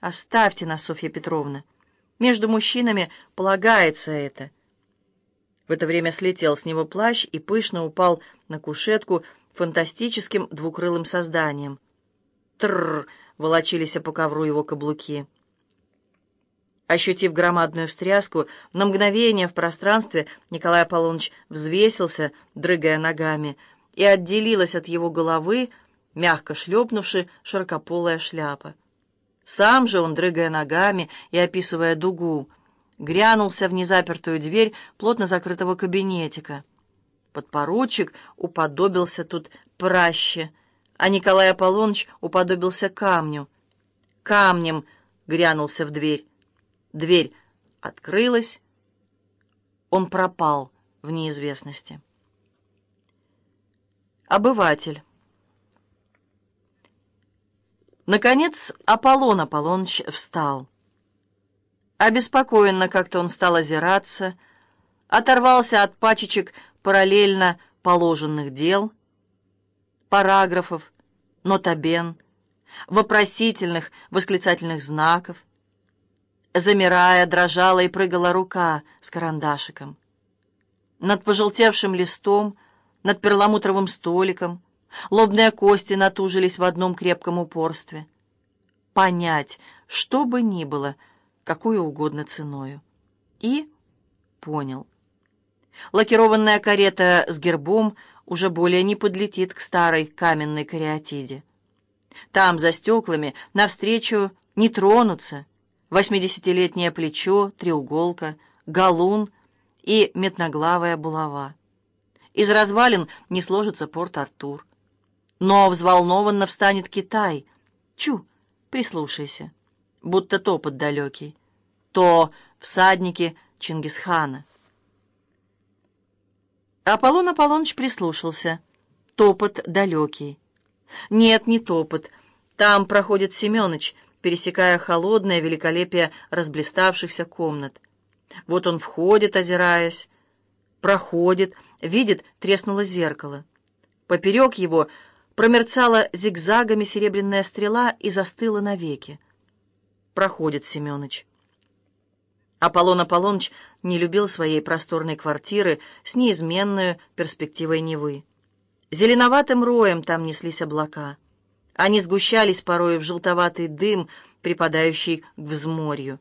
Оставьте нас, Софья Петровна. Между мужчинами полагается это. В это время слетел с него плащ и пышно упал на кушетку фантастическим двукрылым созданием. Тррр! волочились по ковру его каблуки. Ощутив громадную встряску, на мгновение в пространстве Николай Аполлоныч взвесился, дрыгая ногами, и отделилась от его головы, мягко шлепнувши, широкополая шляпа. Сам же он, дрыгая ногами и описывая дугу, грянулся в незапертую дверь плотно закрытого кабинетика. Подпоручик уподобился тут праще, а Николай Аполлоныч уподобился камню. Камнем грянулся в дверь. Дверь открылась. Он пропал в неизвестности. Обыватель. Наконец Аполлон Аполлоныч встал. Обеспокоенно как-то он стал озираться, оторвался от пачечек параллельно положенных дел, параграфов, нотабен, вопросительных, восклицательных знаков. Замирая, дрожала и прыгала рука с карандашиком. Над пожелтевшим листом, над перламутровым столиком — Лобные кости натужились в одном крепком упорстве. Понять, что бы ни было, какой угодно ценою. И понял. Лакированная карета с гербом уже более не подлетит к старой каменной кариатиде. Там, за стеклами, навстречу не тронутся восьмидесятилетнее плечо, треуголка, галун и метноглавая булава. Из развалин не сложится Порт-Артур. Но взволнованно встанет Китай. Чу, прислушайся, будто топот далекий. То всадники Чингисхана. Аполлон Аполлоныч прислушался. Топот далекий. Нет, не топот. Там проходит Семеныч, пересекая холодное великолепие разблиставшихся комнат. Вот он входит, озираясь, проходит, видит, треснуло зеркало. Поперек его — Промерцала зигзагами серебряная стрела и застыла навеки. Проходит Семеныч. Аполлон Аполлоныч не любил своей просторной квартиры с неизменной перспективой Невы. Зеленоватым роем там неслись облака. Они сгущались порой в желтоватый дым, припадающий к взморью.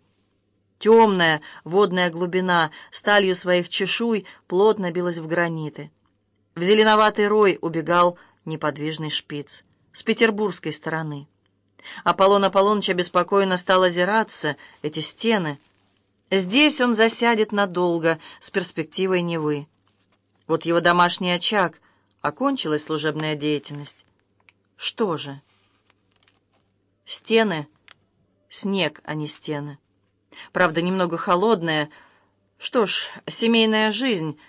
Темная водная глубина сталью своих чешуй плотно билась в граниты. В зеленоватый рой убегал неподвижный шпиц, с петербургской стороны. Аполлон Аполлоныч обеспокоенно стал озираться, эти стены. Здесь он засядет надолго, с перспективой Невы. Вот его домашний очаг, окончилась служебная деятельность. Что же? Стены, снег, а не стены. Правда, немного холодная. Что ж, семейная жизнь,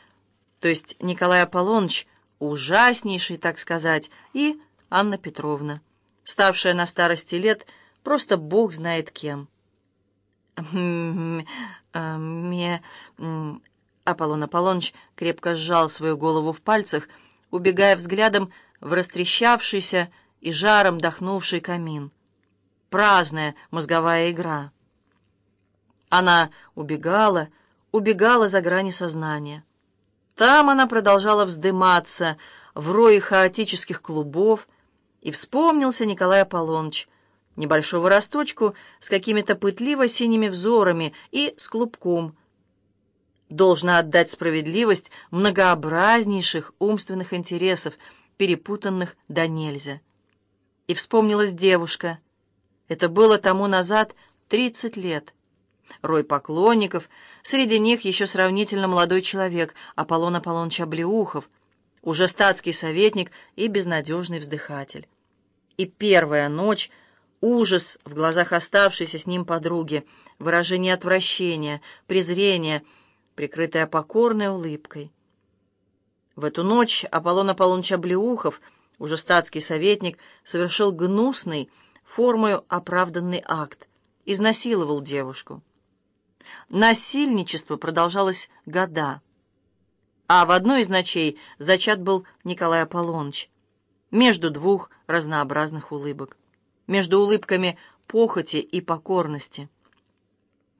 то есть Николай Аполлоныч ужаснейший, так сказать, и Анна Петровна, ставшая на старости лет просто бог знает кем. «Ме...» Аполлон Аполлоныч крепко сжал свою голову в пальцах, убегая взглядом в растрещавшийся и жаром дохнувший камин. Праздная мозговая игра. Она убегала, убегала за грани сознания. Там она продолжала вздыматься в рое хаотических клубов, и вспомнился Николай Аполлоныч, небольшого росточку с какими-то пытливо-синими взорами и с клубком. Должна отдать справедливость многообразнейших умственных интересов, перепутанных до нельзя. И вспомнилась девушка. Это было тому назад тридцать лет — рой поклонников, среди них еще сравнительно молодой человек, Аполлон Аполлоныч Облеухов, уже статский советник и безнадежный вздыхатель. И первая ночь, ужас в глазах оставшейся с ним подруги, выражение отвращения, презрения, прикрытое покорной улыбкой. В эту ночь Аполлон Аполлоныч Облеухов, уже статский советник, совершил гнусный, формою оправданный акт, изнасиловал девушку. Насильничество продолжалось года. А в одной из ночей зачат был Николай Аполлоныч. Между двух разнообразных улыбок. Между улыбками похоти и покорности.